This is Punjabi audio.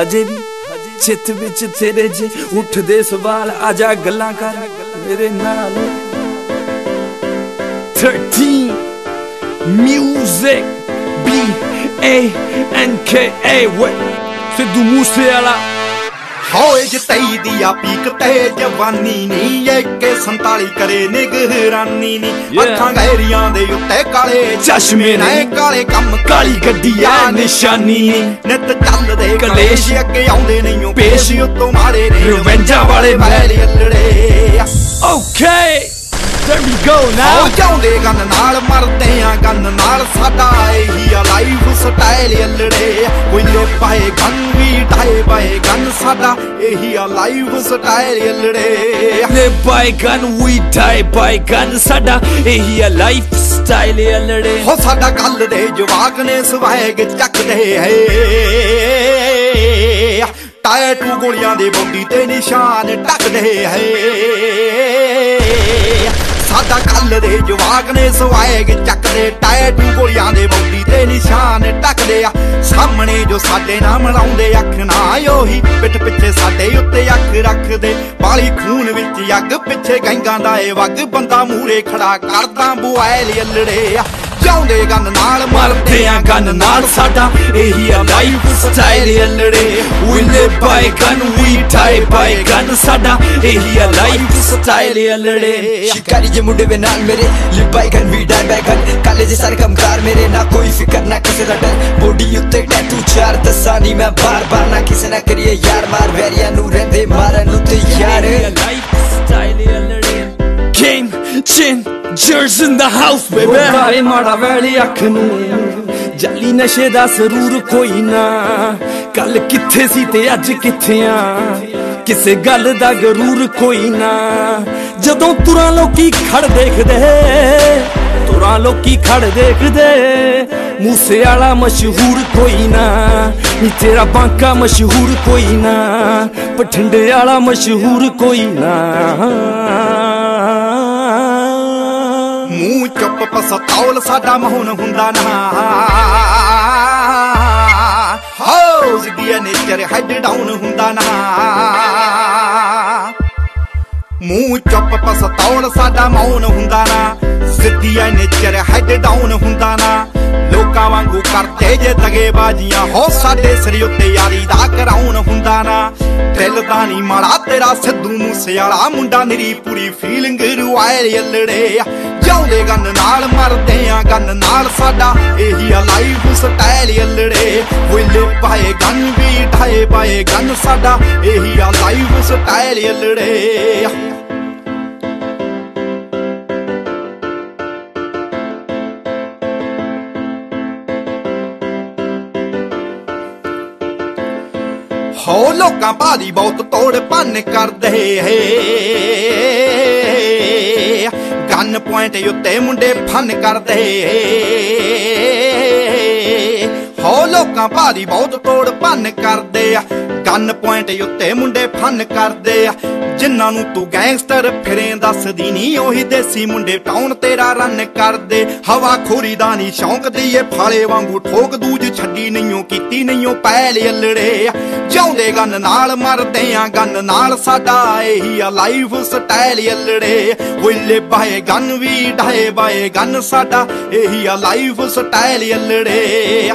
ਹਜੇ ਵੀ ਚਿੱਤ ਵਿੱਚ ਤੇਰੇ ਜੇ ਉੱਠਦੇ ਸਵਾਲ ਆ ਜਾ ਗੱਲਾਂ ਕਰ ਮੇਰੇ ਨਾਲ। 13 music, B A N K A Sidhu Moose ਵਾਲਾ ਹੋਏ ਜਤਈ ਦੀ ਆ ਪੀਕ ਤੇ ਜਵਾਨੀ ਨੀ ਏਕੇ 47 ਕਰੇ ਨਿਗਰਾਨੀ ਨੀ। ਅੱਖਾਂ ਗਹਿਰੀਆਂ ਦੇ ਉੱਤੇ ਕਾਲੇ ਚਸ਼ਮੇ ਨੇ ਕਾਲੇ ਕੰਮ ਕਾਲੀ ਗੱਡੀ ਆ ਨਿਸ਼ਾਨੀ ਨਿਤ ਚੱਲਦੇ ਕਲੇਸ਼। ਅੱਗੇ ਆਉਂਦੇ ਨਹੀਂ ਪੇਸ਼। ਉੱਤੋਂ ਮਾਰੇ ਨੇ। ਰਿਵੈਂਜਾਂ ਵਾਲੇ ਵੈਲੇ ਅਲੜੇ। Okay There we go now. ਆਓ ਚਾਉਂਦੇ ਗੰਨ ਨਾਲ ਮਰਦੇ ਆ ਗੰਨ ਨਾਲ। ਸਾਡਾ ਇਹੀ ਆ ਲਾਈਫ ਸਟਾਈਲ ਅਲੜੇ ਕੋਈਲੇ ਪਾਏ ਗੰਨ ਵੀ ਢਾਏ ਪਾਏ ਗੰਨ। ਸਾਡਾ ਇਹੀ ਆ ਲਾਈਫ ਸਟਾਈਲ ਅਲੜੇ Live by gun, we die by gun ਸਾਡਾ ਇਹੀ ਆ ਲਾਈਫ ਸਟਾਈਲ ਅਲੜੇ ਹੋ ਸਾਡਾ ਕੱਲ ਦੇ ਜਵਾਕ ਨੇ ਸਵੈਗ ਚੱਕਦੇ ਹੈ। ਟਾਇਟੂ ਗੋਲੀਆਂ ਦੇ ਬੰਦੀ ਤੇ ਨਿਸ਼ਾਨ ਟੱਕਦੇ ਹੈ। ਸਾਡਾ ਕੱਲ ਦੇ ਜਵਾਕ ਨੇ ਸਵੈਗ ਚੱਕਦੇ ਟਾਇਟੂ ਗੋਲੀਆਂ ਦੇ ਬੰਦੀ ਤੇ ਨਿਸ਼ਾਨ ਟੱਕਦੇ ਆ। ਸਾਹਮਣੇ ਜੋ ਸਾਡੇ ਨਾਲ ਮਲਾਉਂਦੇ ਅੱਖ ਨਾ ਉਹੀ ਪਿੱਠ ਪਿੱਛੇ ਸਾਡੇ ਉੱਤੇ ਅੱਖ ਰੱਖਦੇ। ਬਾਲੀ ਖੂਨ ਵਿੱਚ ਅੱਗ ਪਿੱਛੇ ਗੈਂਗਾਂ ਦਾ ਏ ਵਗ, ਬੰਦਾ ਮੂਰੇ ਖੜਾ ਕਰਦਾ, ਬੁਆਇਲ ਅਲੜੇ ਚਾਉਂਦੇ ਗੰਨ ਨਾਲ, ਮਰਦੇ ਆ ਗਨ ਨਾਲ। ਸਾਡਾ ਇਹੀ ਆ ਲਾਈਫ ਸਟਾਈਲ ਅਲੜੇ। we live by gun we die by gun ਸਾਡਾ ਇਹੀ ਆ ਲਾਈਫ ਸਟਾਈਲ ਅਲੜੇ। ਸ਼ਿਕਾਰੀ ਜੇ ਮੁੰਡੇ ਵੇ ਨਾਲ ਮੇਰੇ live by gun, we die by gun ਕਾਲੇ ਜੇ ਸਾਰੇ ਕੰਮਕਾਰ ਮੇਰੇ, ਨਾ ਕੋਈ ਫਿਕਰ, ਨਾ ਕਿਸੇ ਦਾ ਡਰ। ਬੋਡੀ ਉੱਤੇ ਟੈਟੂ ਚਾਰ ਦੱਸਾਂ ਨਹੀਂ ਮੈਂ ਬਾਰ ਬਾਰ ਨਾ ਕਿਸੇ ਨਾ ਕਰੀਏ ਯਾਰ ਮਾਰ ਵੈਰੀਆਂ ਨੂੰ ਰਹਿੰਦੇ, ਮਾਰਨ ਉੱਤੇ ਯਾਰ life changers in the house baby. ਕਾਰੇ ਮਾੜਾ ਵੈਲੀ ਅੱਖ ਨੂੰ ਜਾਲੀ ਨਸ਼ੇ ਦਾ ਸਰੂਰ ਕੋਈ ਨਾ ਕੱਲ ਕਿੱਥੇ ਸੀ ਤੇ ਅੱਜ ਕਿੱਥੇ ਆ ਕਿਸੇ ਗੱਲ ਦਾ ਗਰੂਰ ਕੋਈ ਨਾ ਜਦੋਂ ਤੁਰਾਂ ਲੋਕੀ ਖੜ ਦੇਖਦੇ ਤੁਰਾਂ ਲੋਕੀ ਖੜ ਦੇਖਦੇ ਮੂਸੇ ਵਾਲਾ ਮਸ਼ਹੂਰ ਕੋਈ ਨਾ ਨੀ ਤੇਰਾ ਬਾਂਕਾ ਮਸ਼ਹੂਰ ਕੋਈ ਨਾ ਪਠੰਡੇ ਵਾਲਾ ਮਸ਼ਹੂਰ ਕੋਈ ਨਾ ਮੂੰਹ ਚੁੱਪ ਪਸਤੌਲ ਸਾਡਾ ਮਹੂਨ ਹੁੰਦਾ ਨਾ। ਹੋ ਜ਼ਿੰਦਗੀ ਨੇਚਰ ਹੈਡ ਡਾਊਨ ਹੁੰਦਾ ਨਾ। ਮੂੰਹ ਚੁੱਪ ਪਸਤੌਲ ਸਾਡਾ ਮੌਨ ਹੁੰਦਾ ਨਾ। ਸਿੱਧੀ ਨੇਚਰ ਹੈਡ ਡਾਊਨ ਹੁੰਦਾ ਨਾ। ਲੋਕਾਂ ਵਾਂਗੂ ਕਰਦੇ ਜੇ ਦਗੇ ਬਾਜੀਆਂ ਹੋ ਸਾਡੇ ਸਿਰ ਉੱਤੇ ਯਾਰੀ ਦਾ ਕਰਾਉਣ ਹੁੰਦਾ ਨਾ। ਦਿਲ ਦਾ ਨਹੀਂ ਮਾੜਾ, ਤੇਰਾ ਸਿੱਧੂ ਮੂਸੇ ਵਾਲਾ ਮੁੰਡਾ ਮੇਰੀ ਪੂਰੀ ਫੀਲਿੰਗ ਰੁਆਏ ਅਲੜੇ ਜਾਉਂਦੇ ਗੰਨ ਨਾਲ, ਮਰਦੇ ਆ ਗੰਨ ਨਾਲ। ਸਾਡਾ ਇਹੀ ਆ ਲਾਈਫ ਸਟਾਈਲ ਅਲੜੇ। ਵਿਲੇ ਪਾਏ ਗੰਨ ਵੀ ਢਾਏ ਪਾਏ ਗੰਨ। ਸਾਡਾ ਇਹੀ ਆ ਲਾਈਫ ਸਟਾਈਲ ਅਲੜੇ। ਹੋ ਲੋਕਾਂ ਭਾਦੀ ਬਹੁਤ ਤੋੜ ਭੰਨ ਕਰਦੇ ਹੈ। ਗਨ ਪੁਆਇੰਟ ਉੱਤੇ ਮੁੰਡੇ ਫਨ ਕਰਦੇ। ਹੋ ਲੋਕਾਂ ਭਾਰੀ ਬਹੁਤ ਤੋੜ ਭੰਨ ਕਰਦੇ ਆ। ਗਨ ਪੁਆਇੰਟ ਉੱਤੇ ਮੁੰਡੇ ਫਨ ਕਰਦੇ ਆ। ਜਿਨ੍ਹਾਂ ਨੂੰ ਤੂੰ ਗੈਂਗਸਟਰ ਫਿਰੇ ਦੱਸਦੀ ਨਹੀਂ ਉਹੀ ਦੇਸੀ ਮੁੰਡੇ ਟਾਊਨ ਤੇਰਾ ਰਨ ਕਰਦੇ। ਹਵਾ ਖੋਰੀ ਦਾ ਨਹੀਂ ਸ਼ੌਂਕ ਦੀਏ ਫਾਲੇ ਵਾਂਗੂ ਠੋਕ ਦੂਜ ਛੱਡੀ ਨਹੀਂਓ, ਕੀਤੀ ਨਹੀਂਓ ਪੈਲ ਅਲੜੇ। ਜਾਉਂਦੇ ਗੰਨ ਨਾਲ ਮਰਦੇ ਆ, ਗੰਨ ਨਾਲ ਸਾਡਾ ਇਹੀ ਆ ਲਾਈਫ ਸਟਾਈਲ ਅਲੜੇ। Live by gun we die by gun ਸਾਡਾ, ਇਹੀ ਆ ਲਾਈਫ ਸਟਾਈਲ ਅਲੜੇ।